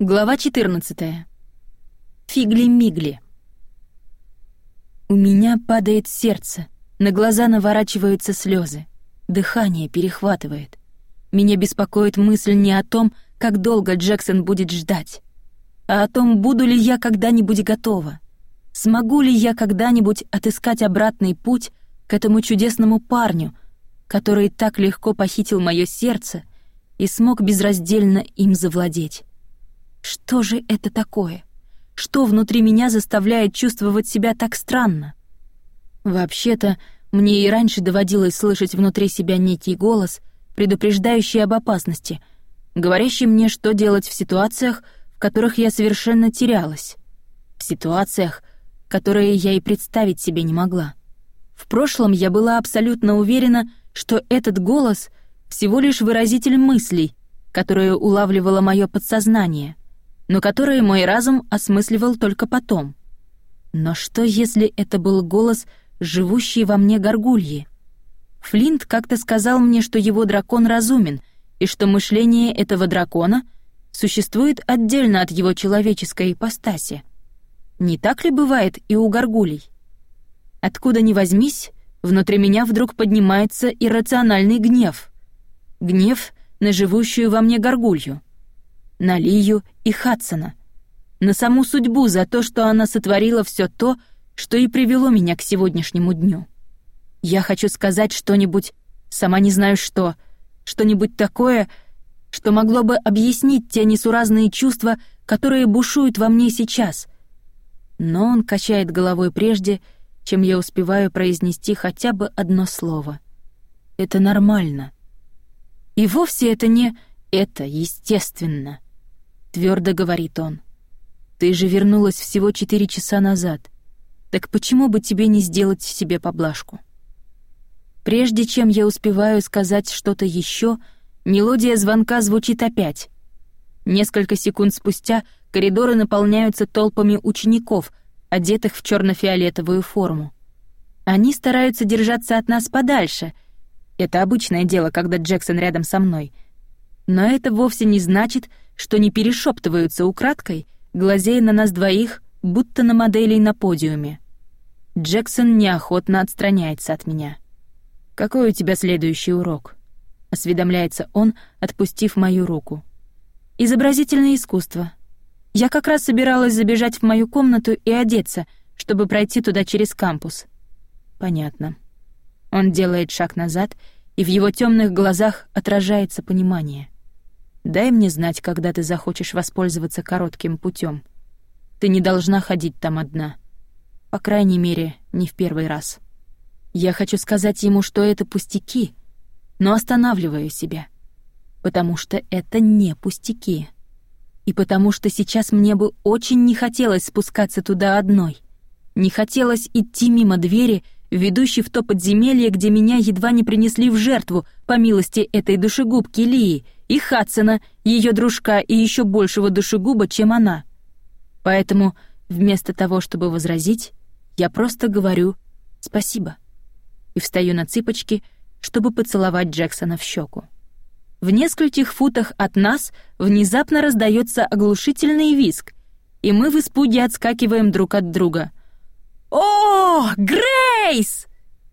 Глава 14. Фигли-мигли. У меня падает сердце, на глаза наворачиваются слезы, дыхание перехватывает. Меня беспокоит мысль не о том, как долго Джексон будет ждать, а о том, буду ли я когда-нибудь готова. Смогу ли я когда-нибудь отыскать обратный путь к этому чудесному парню, который так легко похитил мое сердце и смог безраздельно им завладеть? Что же это такое? Что внутри меня заставляет чувствовать себя так странно? Вообще-то, мне и раньше доводилось слышать внутри себя некий голос, предупреждающий об опасности, говорящий мне, что делать в ситуациях, в которых я совершенно терялась. В ситуациях, которые я и представить себе не могла. В прошлом я была абсолютно уверена, что этот голос — всего лишь выразитель мыслей, которые улавливало мое подсознание — но которые мой разум осмысливал только потом. Но что, если это был голос, живущий во мне горгульи? Флинт как-то сказал мне, что его дракон разумен, и что мышление этого дракона существует отдельно от его человеческой ипостаси. Не так ли бывает и у горгулей? Откуда ни возьмись, внутри меня вдруг поднимается иррациональный гнев. Гнев на живущую во мне горгулью на Лию и Хадсона, на саму судьбу за то, что она сотворила все то, что и привело меня к сегодняшнему дню. Я хочу сказать что-нибудь, сама не знаю что, что-нибудь такое, что могло бы объяснить те несуразные чувства, которые бушуют во мне сейчас. Но он качает головой прежде, чем я успеваю произнести хотя бы одно слово. Это нормально. И вовсе это не «это естественно» твердо говорит он. Ты же вернулась всего четыре часа назад. Так почему бы тебе не сделать себе поблажку? Прежде чем я успеваю сказать что-то еще, мелодия звонка звучит опять. Несколько секунд спустя коридоры наполняются толпами учеников, одетых в черно-фиолетовую форму. Они стараются держаться от нас подальше. Это обычное дело, когда Джексон рядом со мной. Но это вовсе не значит, что не перешептываются украдкой, глазея на нас двоих, будто на моделей на подиуме. Джексон неохотно отстраняется от меня. «Какой у тебя следующий урок?» — осведомляется он, отпустив мою руку. «Изобразительное искусство. Я как раз собиралась забежать в мою комнату и одеться, чтобы пройти туда через кампус». «Понятно». Он делает шаг назад, и в его темных глазах отражается понимание. Дай мне знать, когда ты захочешь воспользоваться коротким путем. Ты не должна ходить там одна. По крайней мере, не в первый раз. Я хочу сказать ему, что это пустяки, но останавливаю себя. Потому что это не пустяки. И потому что сейчас мне бы очень не хотелось спускаться туда одной. Не хотелось идти мимо двери, ведущей в то подземелье, где меня едва не принесли в жертву по милости этой душегубки Лии, и Хадсона, ее дружка и еще большего душегуба, чем она. Поэтому вместо того, чтобы возразить, я просто говорю «спасибо» и встаю на цыпочки, чтобы поцеловать Джексона в щеку. В нескольких футах от нас внезапно раздается оглушительный визг, и мы в испуге отскакиваем друг от друга. «О, Грейс!»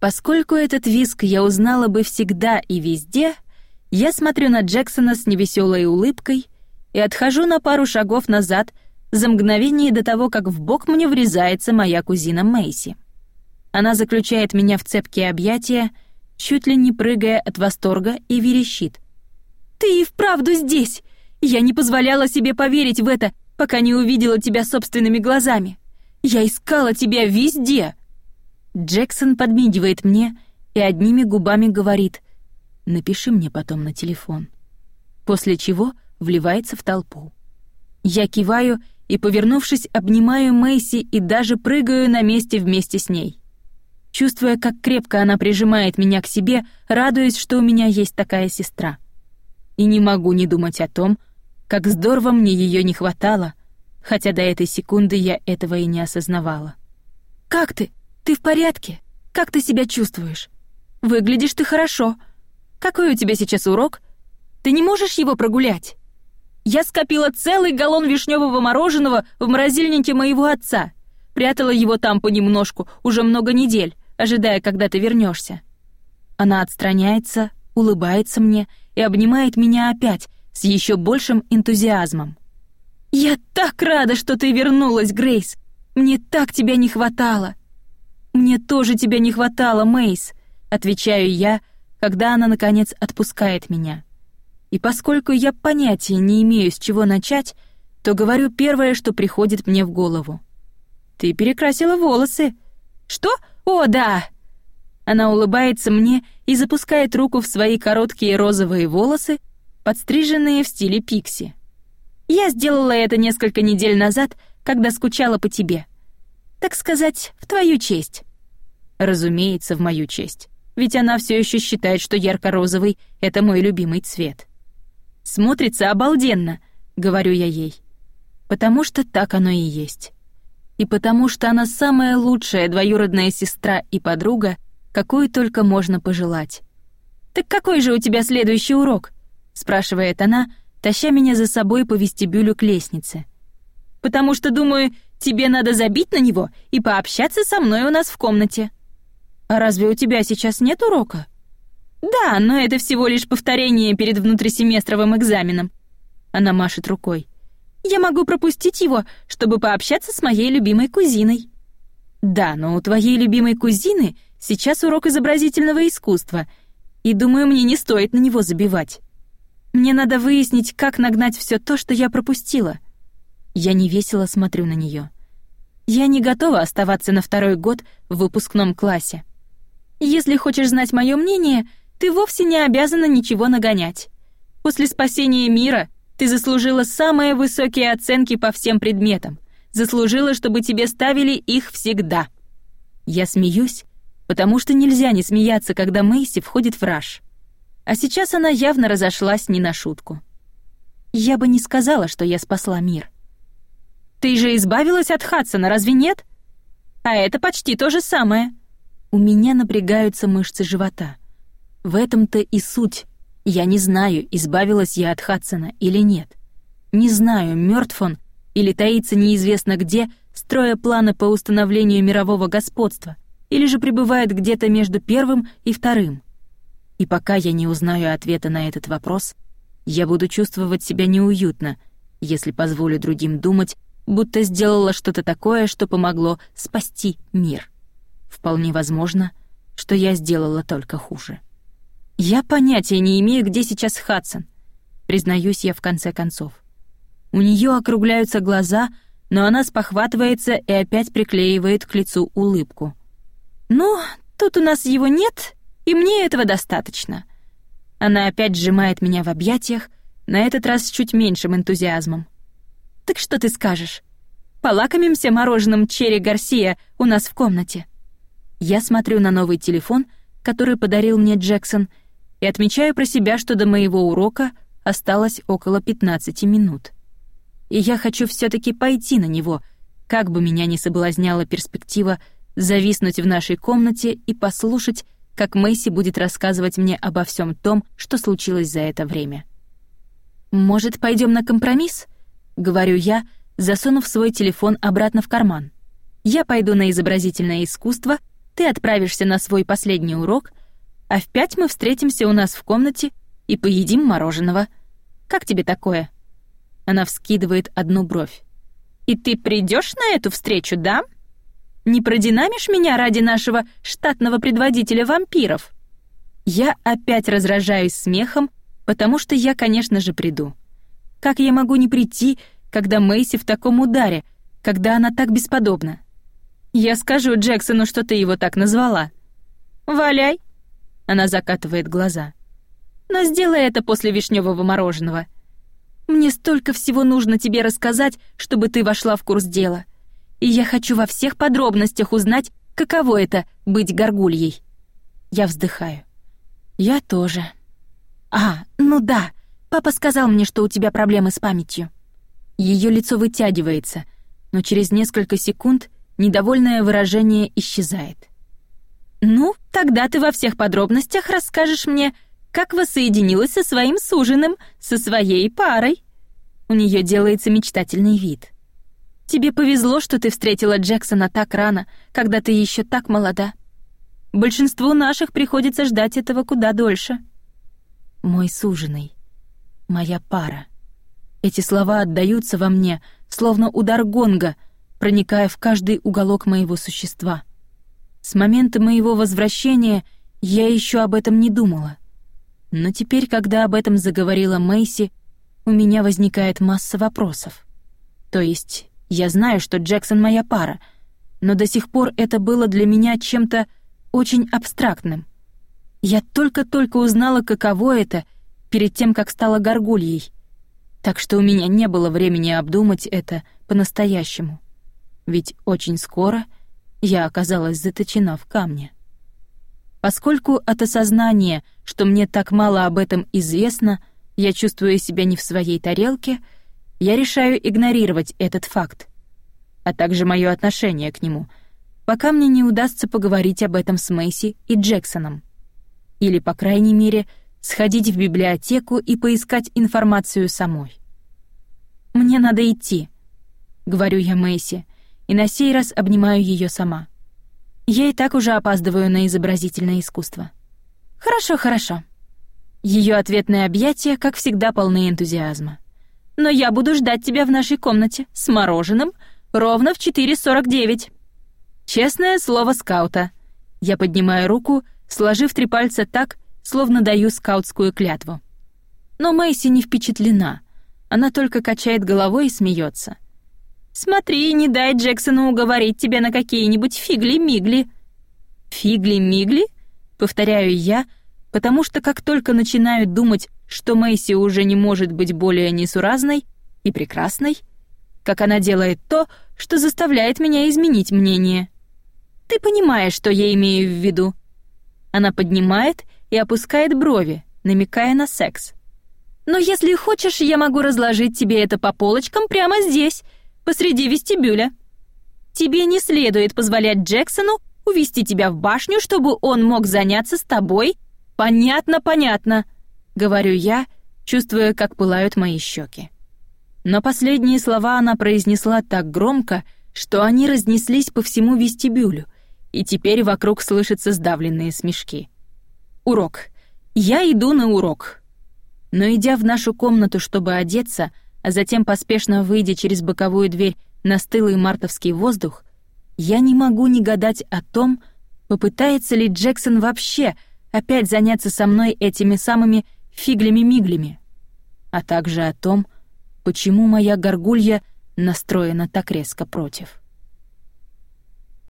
Поскольку этот визг я узнала бы всегда и везде, я смотрю на Джексона с невеселой улыбкой и отхожу на пару шагов назад за мгновение до того, как в бок мне врезается моя кузина Мэйси. Она заключает меня в цепкие объятия, чуть ли не прыгая от восторга и верещит. «Ты и вправду здесь! Я не позволяла себе поверить в это, пока не увидела тебя собственными глазами. Я искала тебя везде!» Джексон подмигивает мне и одними губами говорит Напиши мне потом на телефон. После чего вливается в толпу. Я киваю и, повернувшись, обнимаю Мэйси и даже прыгаю на месте вместе с ней. Чувствуя, как крепко она прижимает меня к себе, радуюсь, что у меня есть такая сестра. И не могу не думать о том, как здорово мне ее не хватало, хотя до этой секунды я этого и не осознавала. «Как ты? Ты в порядке? Как ты себя чувствуешь? Выглядишь ты хорошо», какой у тебя сейчас урок? Ты не можешь его прогулять?» Я скопила целый галлон вишневого мороженого в морозильнике моего отца. Прятала его там понемножку уже много недель, ожидая, когда ты вернешься. Она отстраняется, улыбается мне и обнимает меня опять с еще большим энтузиазмом. «Я так рада, что ты вернулась, Грейс! Мне так тебя не хватало!» «Мне тоже тебя не хватало, Мейс», — отвечаю я, когда она, наконец, отпускает меня. И поскольку я понятия не имею, с чего начать, то говорю первое, что приходит мне в голову. «Ты перекрасила волосы». «Что? О, да!» Она улыбается мне и запускает руку в свои короткие розовые волосы, подстриженные в стиле пикси. «Я сделала это несколько недель назад, когда скучала по тебе. Так сказать, в твою честь». Разумеется, в мою честь. Ведь она все еще считает, что ярко-розовый — это мой любимый цвет. «Смотрится обалденно», — говорю я ей. Потому что так оно и есть. И потому что она самая лучшая двоюродная сестра и подруга, какую только можно пожелать. «Так какой же у тебя следующий урок?» — спрашивает она, таща меня за собой по вестибюлю к лестнице. «Потому что, думаю, тебе надо забить на него и пообщаться со мной у нас в комнате». «А разве у тебя сейчас нет урока?» «Да, но это всего лишь повторение перед внутрисеместровым экзаменом». Она машет рукой. «Я могу пропустить его, чтобы пообщаться с моей любимой кузиной». «Да, но у твоей любимой кузины Сейчас урок изобразительного искусства, и думаю, мне не стоит на него забивать. Мне надо выяснить, как нагнать все то, что я пропустила. Я невесело смотрю на нее. Я не готова оставаться на второй год в выпускном классе. Если хочешь знать мое мнение, ты вовсе не обязана ничего нагонять. После спасения мира ты заслужила самые высокие оценки по всем предметам. Заслужила, чтобы тебе ставили их всегда. Я смеюсь, потому что нельзя не смеяться, когда Мэйси входит в раж. А сейчас она явно разошлась не на шутку. Я бы не сказала, что я спасла мир. Ты же избавилась от Хадсона, разве нет? А это почти то же самое. У меня напрягаются мышцы живота. В этом-то и суть. Я не знаю, избавилась я от Хадсона или нет. Не знаю, мертв он или таится неизвестно где, строя планы по установлению мирового господства — или же пребывает где-то между первым и вторым. И пока я не узнаю ответа на этот вопрос, я буду чувствовать себя неуютно, если позволю другим думать, будто сделала что-то такое, что помогло спасти мир. Вполне возможно, что я сделала только хуже. Я понятия не имею, где сейчас Хадсон, признаюсь я в конце концов. У нее округляются глаза, но она спохватывается и опять приклеивает к лицу улыбку — «Ну, тут у нас его нет, и мне этого достаточно». Она опять сжимает меня в объятиях, на этот раз с чуть меньшим энтузиазмом. «Так что ты скажешь? Полакомимся мороженым Черри Гарсия у нас в комнате?» Я смотрю на новый телефон, который подарил мне Джексон, и отмечаю про себя, что до моего урока осталось около 15 минут. И я хочу все таки пойти на него, как бы меня ни соблазняла перспектива зависнуть в нашей комнате и послушать, как Мэйси будет рассказывать мне обо всем том, что случилось за это время. «Может, пойдем на компромисс?» — говорю я, засунув свой телефон обратно в карман. «Я пойду на изобразительное искусство, ты отправишься на свой последний урок, а в пять мы встретимся у нас в комнате и поедим мороженого. Как тебе такое?» Она вскидывает одну бровь. «И ты придешь на эту встречу, да?» Не продинамишь меня ради нашего штатного предводителя вампиров?» Я опять разражаюсь смехом, потому что я, конечно же, приду. Как я могу не прийти, когда Мэйси в таком ударе, когда она так бесподобна? Я скажу Джексону, что ты его так назвала. «Валяй!» Она закатывает глаза. «Но сделай это после вишневого мороженого. Мне столько всего нужно тебе рассказать, чтобы ты вошла в курс дела и я хочу во всех подробностях узнать, каково это — быть горгульей. Я вздыхаю. Я тоже. А, ну да, папа сказал мне, что у тебя проблемы с памятью. Ее лицо вытягивается, но через несколько секунд недовольное выражение исчезает. «Ну, тогда ты во всех подробностях расскажешь мне, как воссоединилась со своим суженым, со своей парой». У нее делается мечтательный вид. Тебе повезло, что ты встретила Джексона так рано, когда ты еще так молода. Большинству наших приходится ждать этого куда дольше. Мой суженый, моя пара. Эти слова отдаются во мне, словно удар гонга, проникая в каждый уголок моего существа. С момента моего возвращения я еще об этом не думала. Но теперь, когда об этом заговорила Мэйси, у меня возникает масса вопросов. То есть, я знаю, что Джексон моя пара, но до сих пор это было для меня чем-то очень абстрактным. Я только-только узнала, каково это перед тем, как стала горгульей. Так что у меня не было времени обдумать это по-настоящему. Ведь очень скоро я оказалась заточена в камне. Поскольку от осознания, что мне так мало об этом известно, я чувствую себя не в своей тарелке, я решаю игнорировать этот факт, а также мое отношение к нему, пока мне не удастся поговорить об этом с Мэйси и Джексоном. Или, по крайней мере, сходить в библиотеку и поискать информацию самой. «Мне надо идти», — говорю я Мэйси, и на сей раз обнимаю ее сама. Я и так уже опаздываю на изобразительное искусство. Хорошо, хорошо. Ее ответные объятия, как всегда, полны энтузиазма. Но я буду ждать тебя в нашей комнате с мороженым ровно в 4:49. Честное слово скаута. Я поднимаю руку, сложив три пальца так, словно даю скаутскую клятву. Но Мэйси не впечатлена. Она только качает головой и смеется. Смотри, не дай Джексону уговорить тебя на какие-нибудь фигли-мигли. Фигли-мигли? Повторяю я, потому что как только начинаю думать, что Мэйси уже не может быть более несуразной и прекрасной, как она делает то, что заставляет меня изменить мнение. Ты понимаешь, что я имею в виду? Она поднимает и опускает брови, намекая на секс. Но если хочешь, я могу разложить тебе это по полочкам прямо здесь посреди вестибюля. Тебе не следует позволять Джексону увести тебя в башню, чтобы он мог заняться с тобой. Понятно, понятно, говорю я, чувствуя, как пылают мои щеки. Но последние слова она произнесла так громко, что они разнеслись по всему вестибюлю, и теперь вокруг слышатся сдавленные смешки. Урок. Я иду на урок. Но идя в нашу комнату, чтобы одеться, а затем поспешно выйдя через боковую дверь на стылый мартовский воздух, я не могу не гадать о том, попытается ли Джексон вообще опять заняться со мной этими самыми фиглями-миглями, а также о том, почему моя горгулья настроена так резко против.